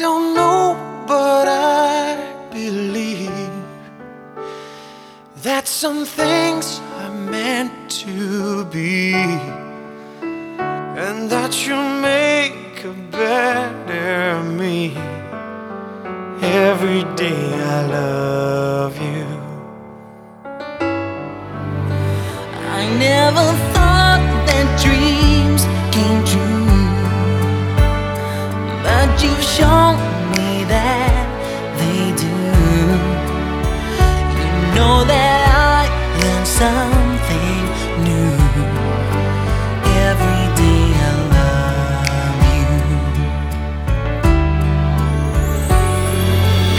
don't know, but I believe that some things are meant to be, and that you'll make a better me. Every day I love you. I never thought. Know that I learn something new every day. I love you.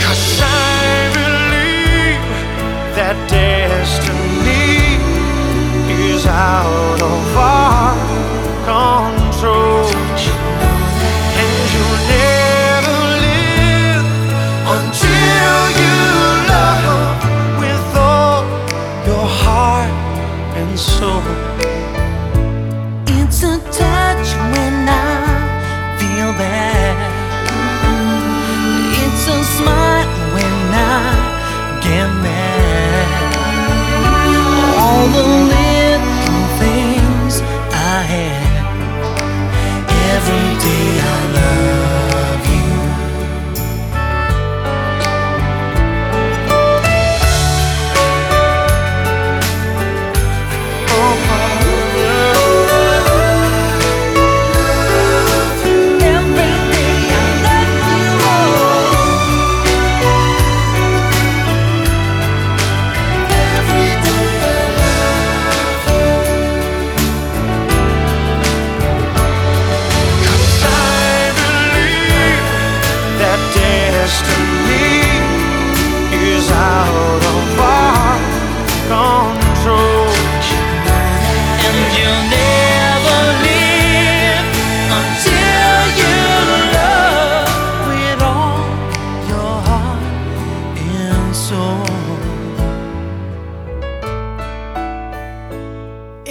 Cause I believe that destiny soul. It's a touch when I feel bad.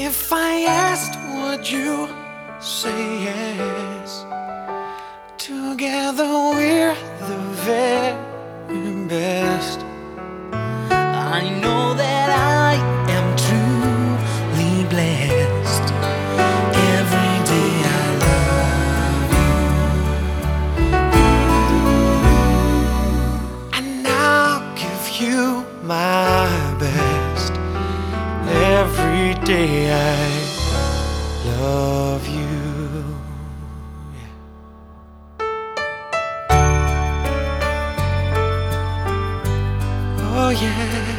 If I asked, would you say yes? Together we're the very best. I know that I am truly blessed. Every day I love you. And I'll give you my best. Day I love you. Oh yeah.